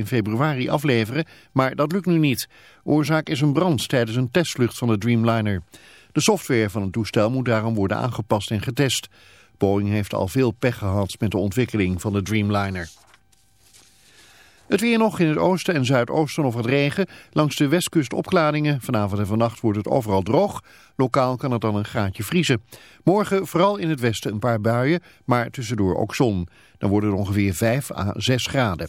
in februari afleveren, maar dat lukt nu niet. Oorzaak is een brand tijdens een testvlucht van de Dreamliner. De software van het toestel moet daarom worden aangepast en getest. Boeing heeft al veel pech gehad met de ontwikkeling van de Dreamliner. Het weer nog in het oosten en zuidoosten of het regen. Langs de westkust opklaringen. Vanavond en vannacht wordt het overal droog. Lokaal kan het dan een graadje vriezen. Morgen vooral in het westen een paar buien, maar tussendoor ook zon. Dan wordt het ongeveer 5 à 6 graden.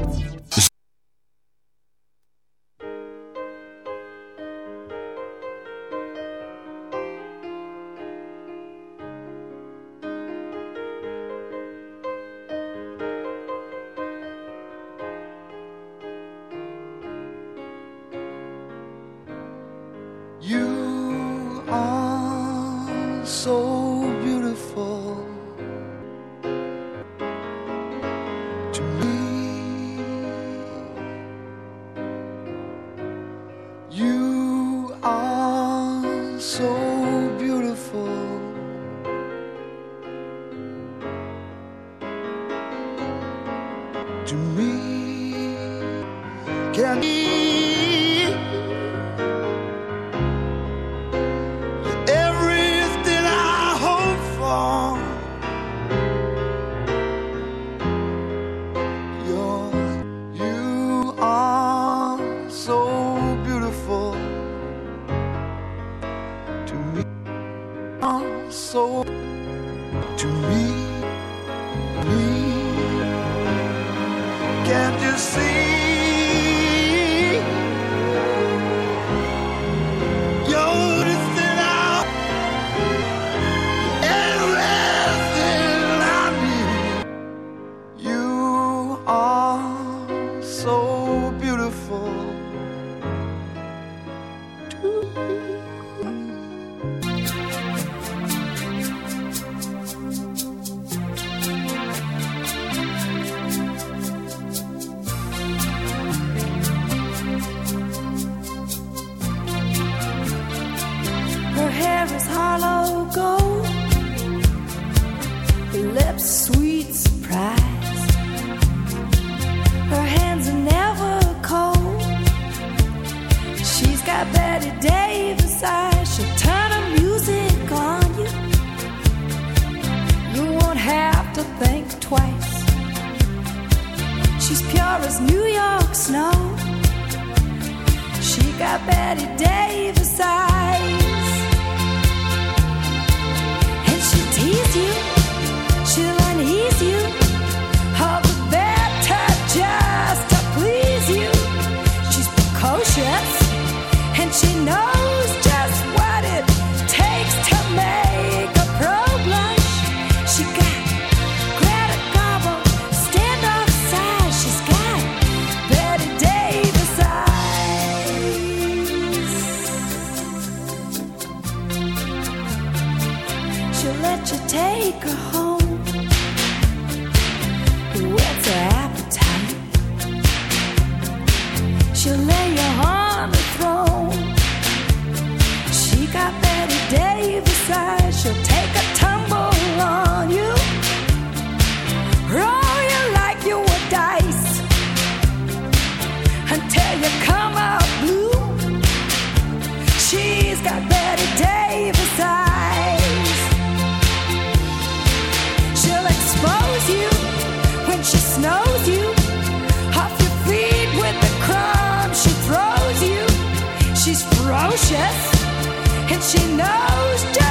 And she knows just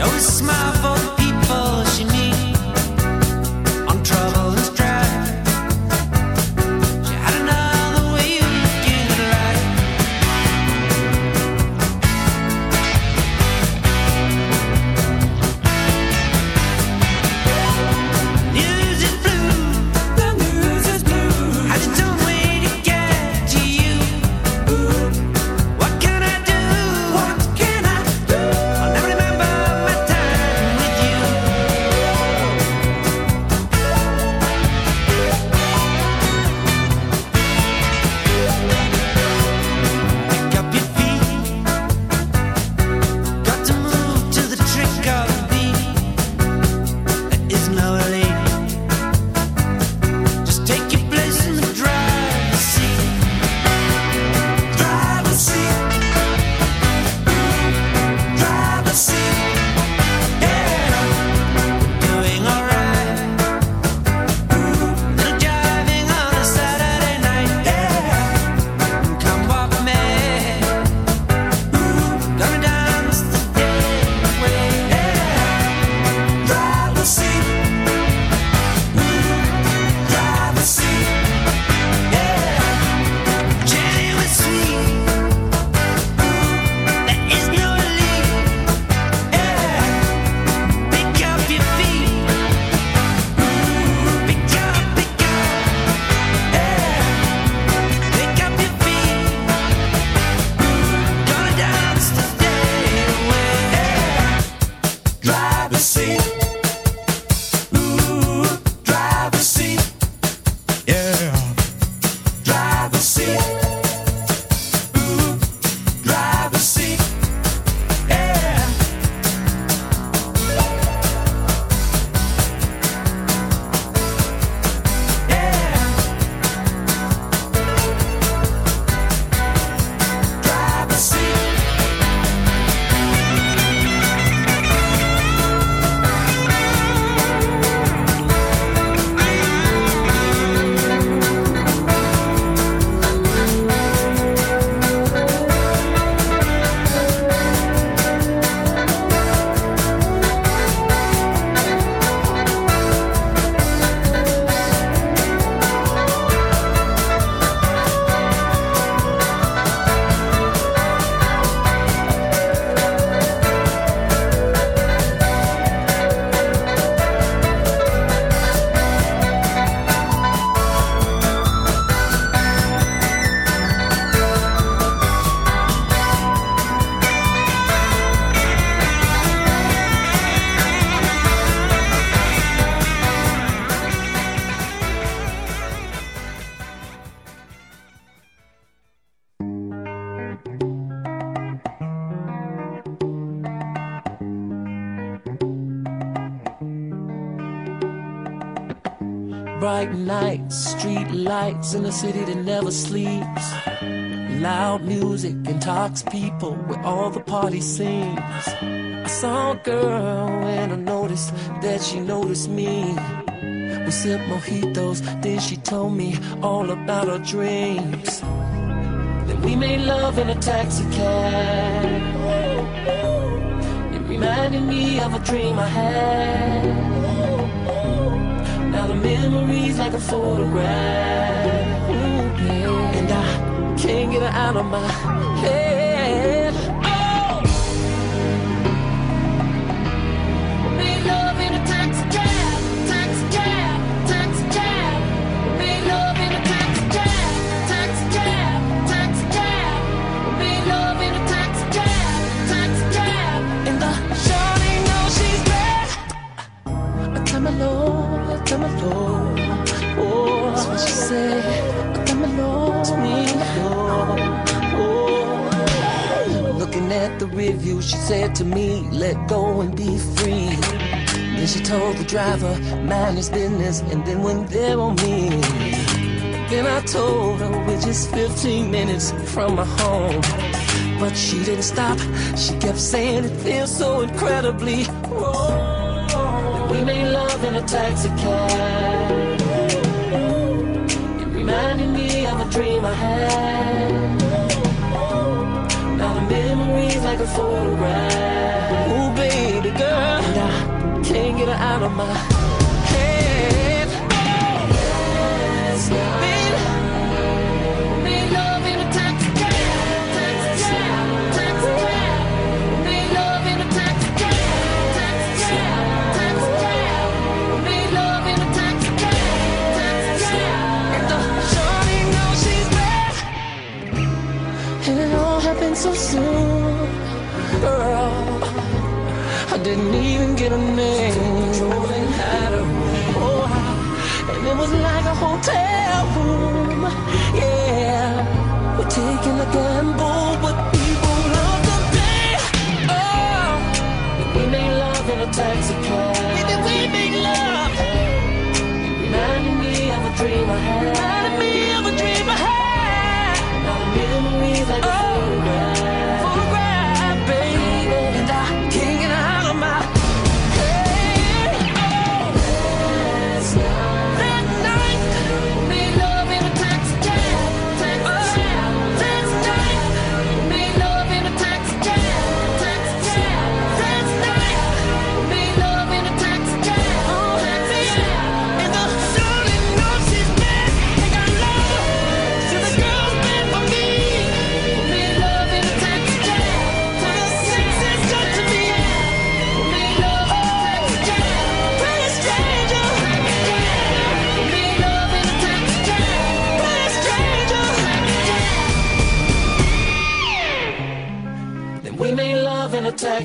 your smile. in a city that never sleeps. Loud music and talks people where all the party sings. I saw a girl and I noticed that she noticed me. We sipped mojitos, then she told me all about her dreams. That we made love in a taxi cab. It reminded me of a dream I had. Now the memory's like a photograph. I can't get her out of my head. Oh! Me love in a taxi cab, taxi cab, taxi cab. Love in a taxi cab, taxi cab, taxi cab. Love in a taxi cab, taxi cab. And the knows she's bad. Oh, that's what she said me Lord. Me Lord. Oh. Looking at the review, she said to me, let go and be free. Then she told the driver, mind his business, and then went there on me. Then I told her we're just 15 minutes from my home. But she didn't stop, she kept saying it feels so incredibly wrong. We made love in a taxi cab. It reminded me of a dream I had. Now the memories like a photograph. Ooh, baby girl, and I can't get her out of my so soon, girl. I didn't even get a name. To oh, and it was like a hotel room. Yeah, we're taking a gamble, but people love the pay. Oh, we made love in a taxi cab. We made love. It reminded me of a dream I had. Reminded me of a dream I had. Now memories like a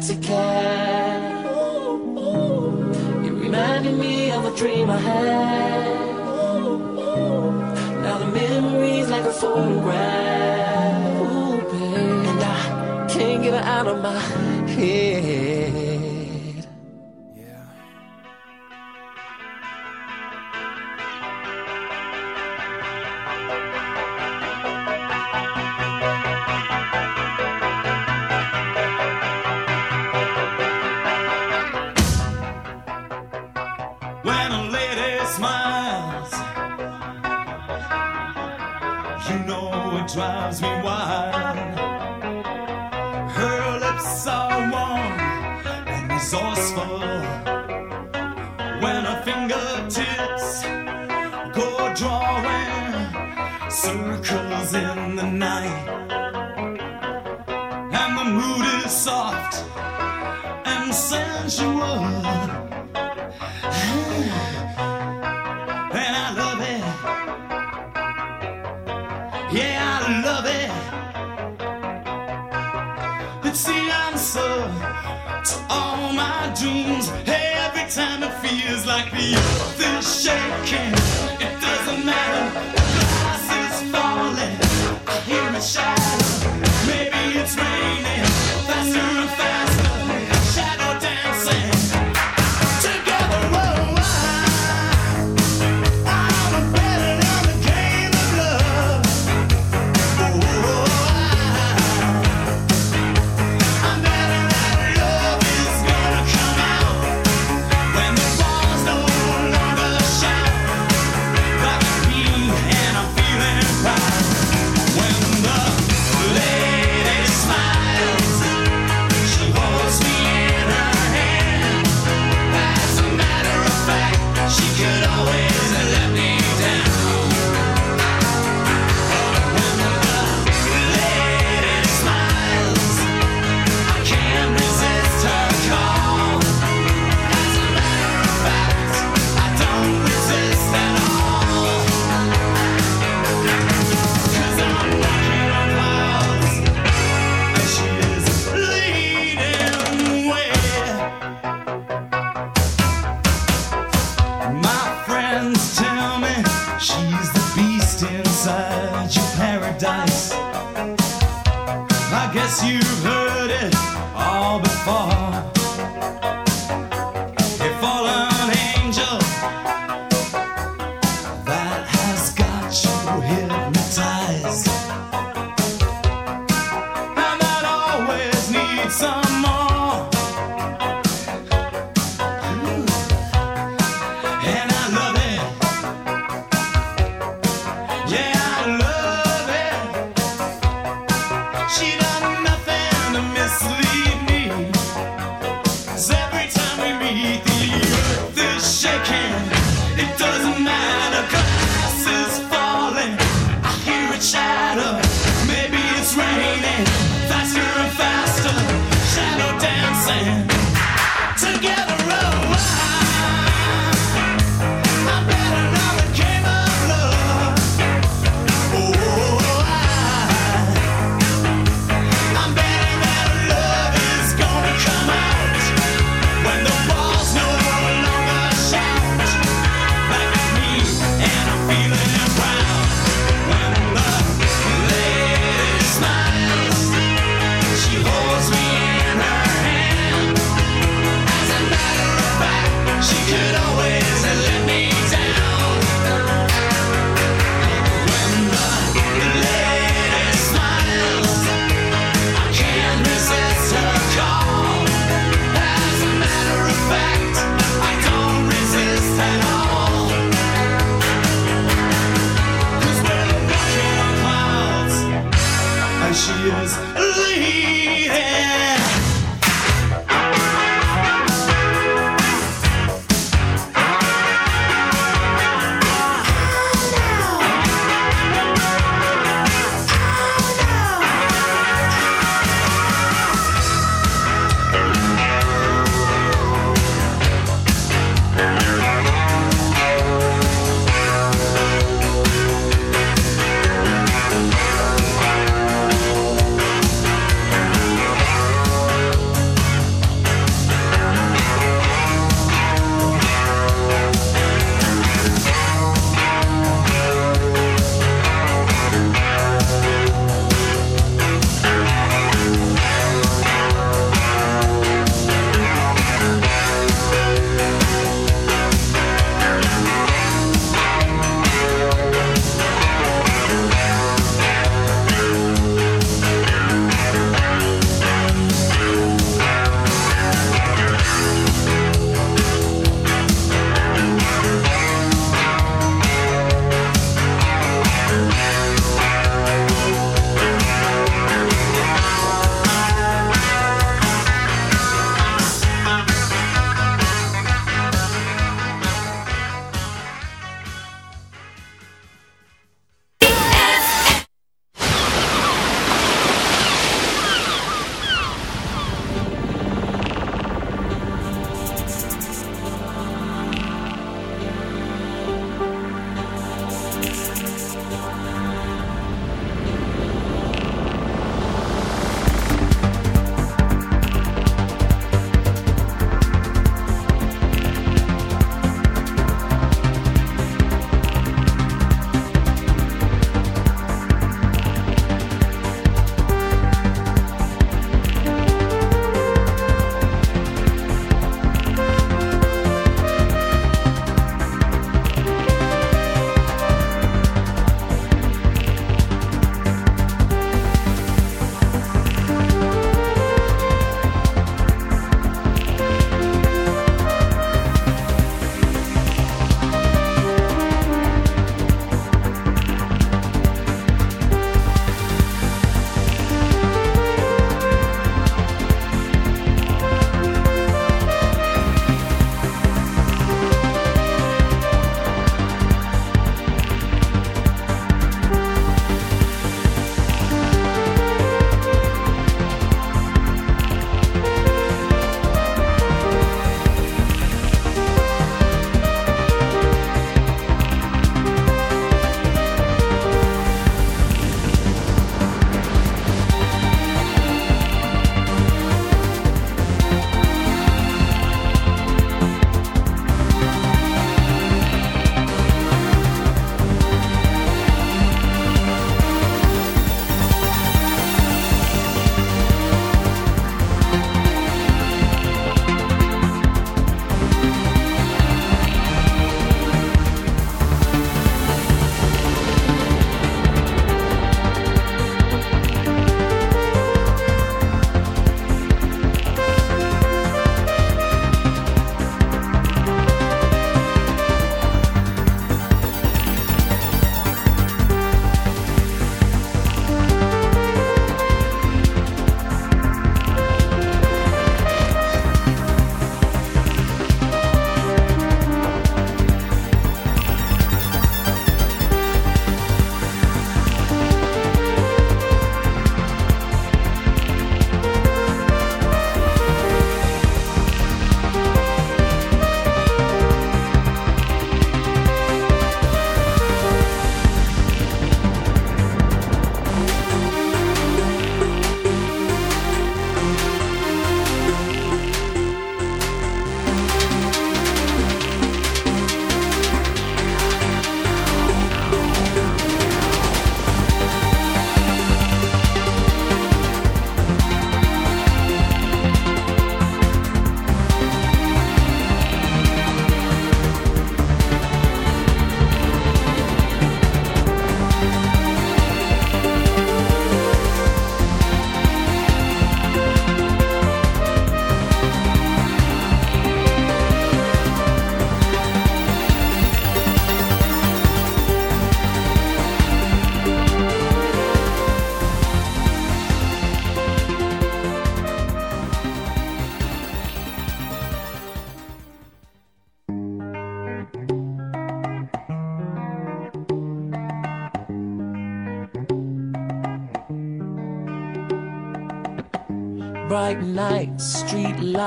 cab. It reminded me of a dream I had. Now the memories like a photograph. And I can't get her out of my head. You know it drives me wild. Her lips are warm and resourceful. When her fingertips go drawing circles in the night, and the mood is soft and sensual. Dreams. Every time it feels like the earth is shaking, it doesn't matter. Glass is falling. I hear it shatter.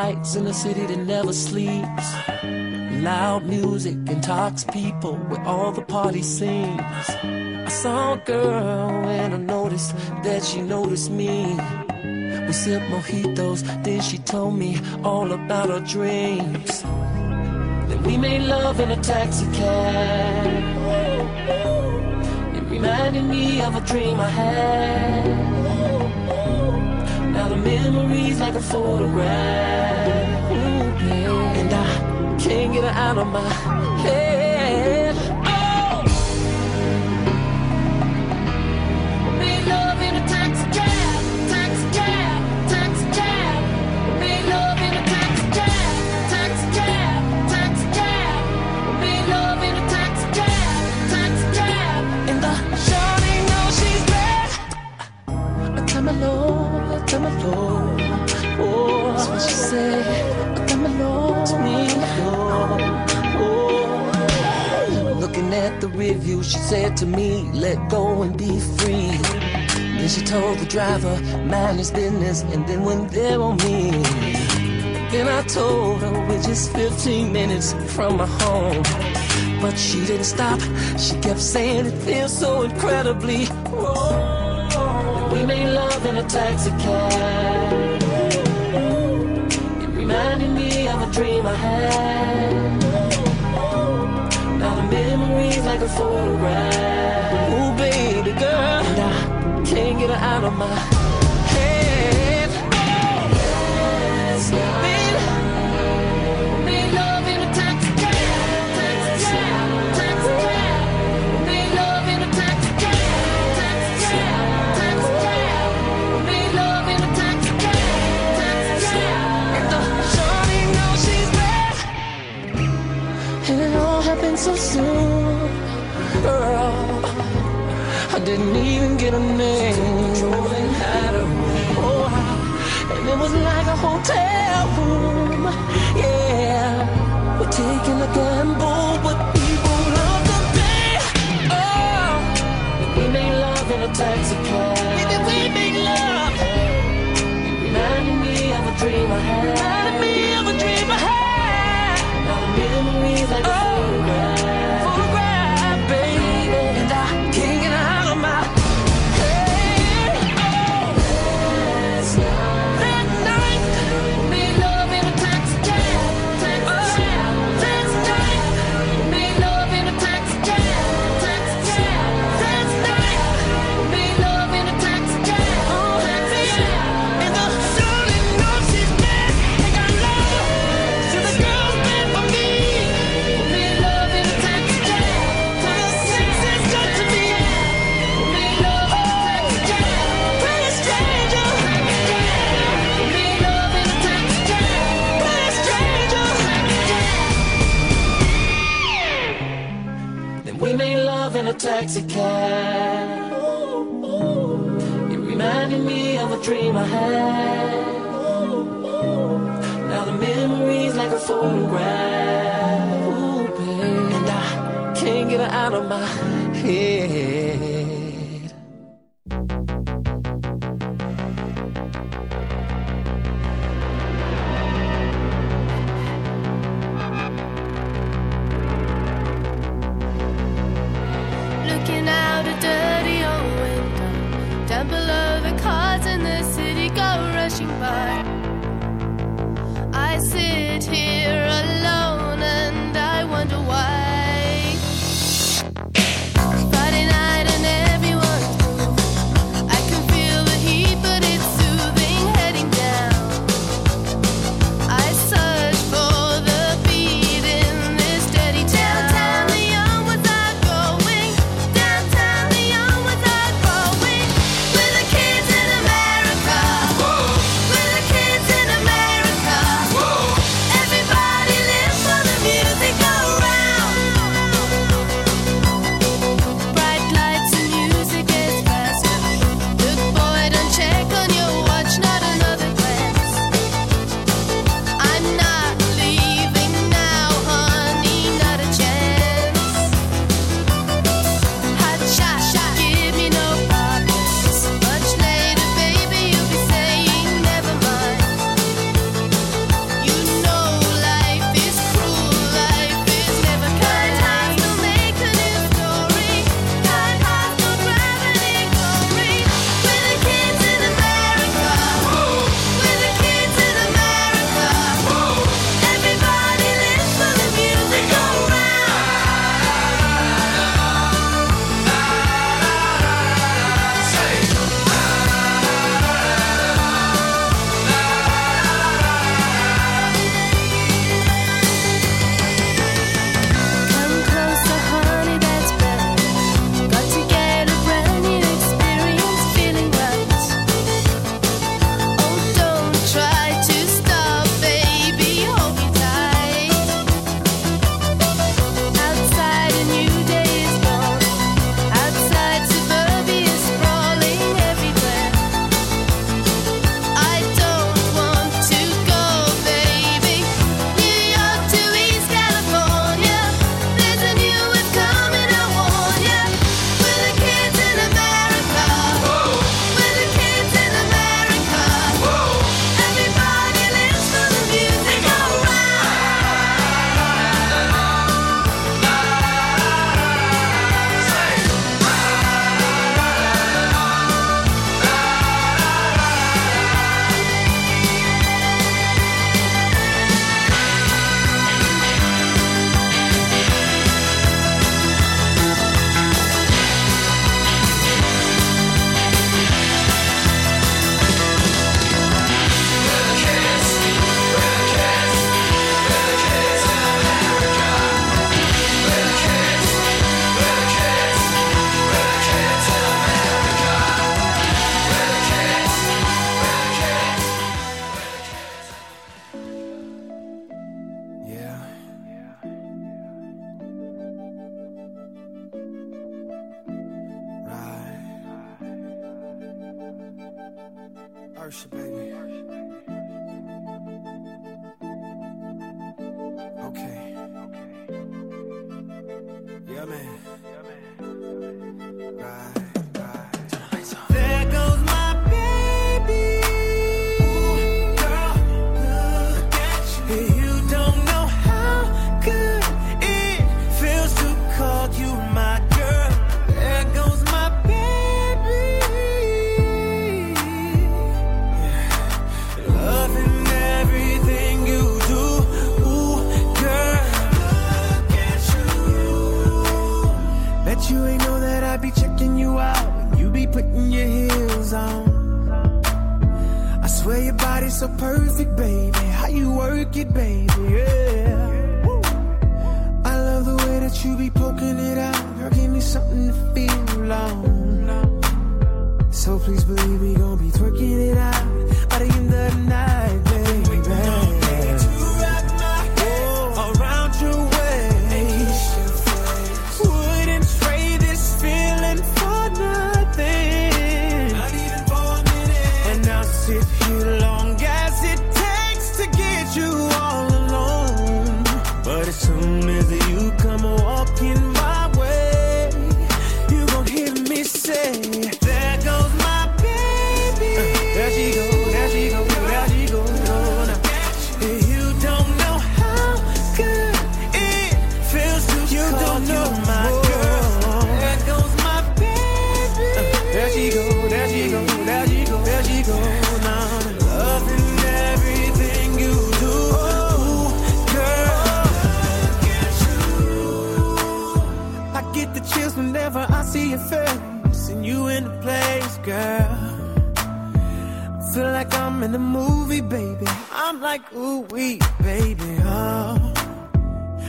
Lights in a city that never sleeps. Loud music intox people with all the party scenes. I saw a girl and I noticed that she noticed me. We sipped mojitos, then she told me all about her dreams. Then we made love in a taxi cab. It reminded me of a dream I had. Now the memories like a photograph. Can't get her out of my head. Oh! Love in a taxi cab, taxi cab, taxi cab. Love in a taxi cab, taxi cab, taxi cab. Love in a taxi cab, taxi cab. And the knows she's bad. I my lord, I. Oh, that's what she said. I tell my to me, lord. Oh, looking at the review, she said to me, let go and be free. Then she told the driver, mind his business, and then went there on me. Then I told her we're just 15 minutes from my home. But she didn't stop. She kept saying it feels so incredibly wrong. We made love in a taxi cab. It reminded me of a dream I had. Now the memories like a photograph. Ooh, baby girl, and I can't get her out of my get a name. Oh, and it was like a hotel taxi. It reminded me of a dream I had. Now the memories like a photograph. And I can't get her out of my head. Out a dirty old window, down below the cars in the city go rushing by. I sit here alone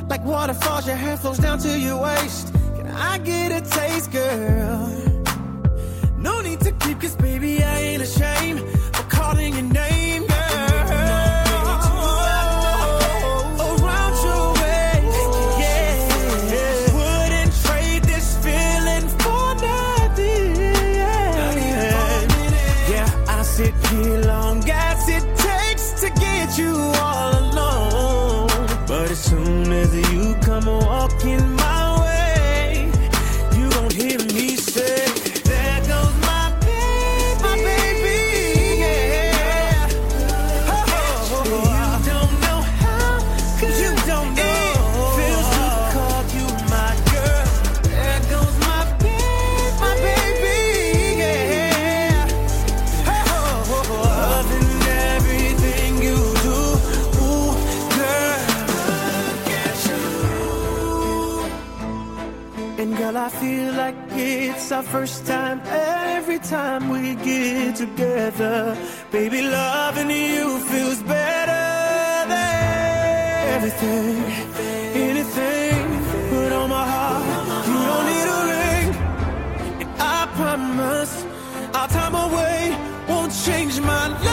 Like waterfalls, your hair flows down to your waist. Can I get a taste, girl? No need to keep, cause baby, I ain't ashamed for calling your name. our first time every time we get together. Baby, loving you feels better than everything, anything. Put on my heart, you don't need a ring. And I promise our time away won't change my life.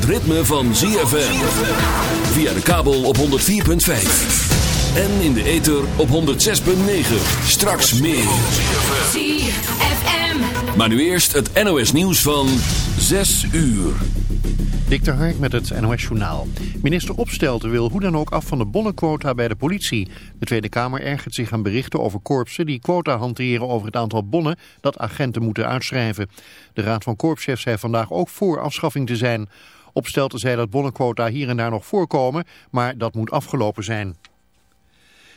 Het ritme van ZFM. Via de kabel op 104.5. En in de ether op 106.9. Straks meer. ZFM. Maar nu eerst het NOS nieuws van 6 uur. Dik de Hark met het NOS Journaal. Minister Opstelten wil hoe dan ook af van de bonnenquota bij de politie. De Tweede Kamer ergert zich aan berichten over korpsen die quota hanteren over het aantal bonnen dat agenten moeten uitschrijven. De Raad van Korpschefs zei vandaag ook voor afschaffing te zijn. Opstelten zei dat bonnenquota hier en daar nog voorkomen, maar dat moet afgelopen zijn.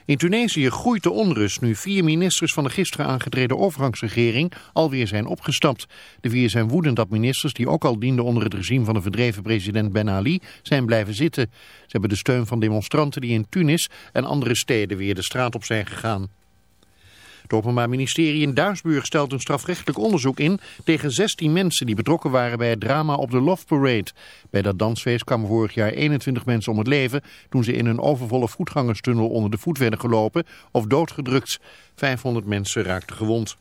In Tunesië groeit de onrust nu vier ministers van de gisteren aangetreden overgangsregering alweer zijn opgestapt. De vier zijn woedend dat ministers die ook al dienden onder het regime van de verdreven president Ben Ali zijn blijven zitten. Ze hebben de steun van demonstranten die in Tunis en andere steden weer de straat op zijn gegaan. Het Openbaar Ministerie in Duisburg stelt een strafrechtelijk onderzoek in tegen 16 mensen die betrokken waren bij het drama op de Love Parade. Bij dat dansfeest kwamen vorig jaar 21 mensen om het leven toen ze in een overvolle voetgangerstunnel onder de voet werden gelopen of doodgedrukt. 500 mensen raakten gewond.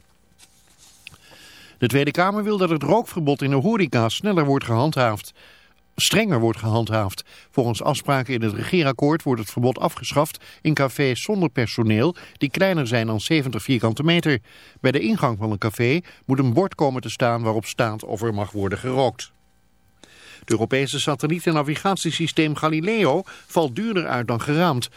De Tweede Kamer wil dat het rookverbod in de horeca sneller wordt gehandhaafd strenger wordt gehandhaafd. Volgens afspraken in het regeerakkoord wordt het verbod afgeschaft in cafés zonder personeel die kleiner zijn dan 70 vierkante meter. Bij de ingang van een café moet een bord komen te staan waarop staat of er mag worden gerookt. Het Europese satelliet- en navigatiesysteem Galileo valt duurder uit dan geraamd.